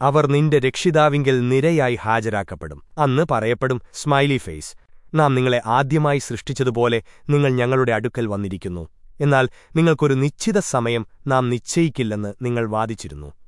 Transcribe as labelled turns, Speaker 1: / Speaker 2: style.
Speaker 1: അവർ നിന്റെ രക്ഷിതാവിങ്കിൽ നിരയായി ഹാജരാക്കപ്പെടും. അന്ന് പറയപ്പെടും smiley face നാം നിങ്ങളെ ആദ്യമായി സൃഷ്ടിച്ചതുപോലെ നിങ്ങൾ ഞങ്ങളുടെ അടുക്കൽ വന്നിരിക്കുന്നു. എന്നാൽ നിങ്ങൾക്കൊരു നിശ്ചിത സമയം നാം നിശ്ചയിക്കില്ലെന്ന് നിങ്ങൾ വാദിച്ചിരുന്നു.